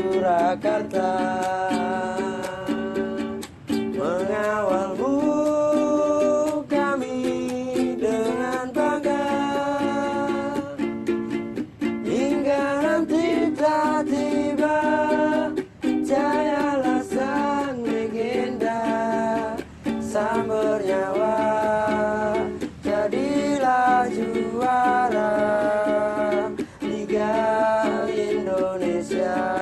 Surakarta. Mengawalmu kami dengan bangga. Hingga nanti tak tiba Jayalah sang legenda. Sang bernyawa Jadilah juara. Liga Indonesia.